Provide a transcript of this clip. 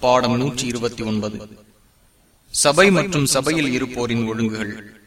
பாடம் நூற்றி இருபத்தி ஒன்பது. சபை மற்றும் சபையில் இருப்போரின் ஒழுங்குகள்.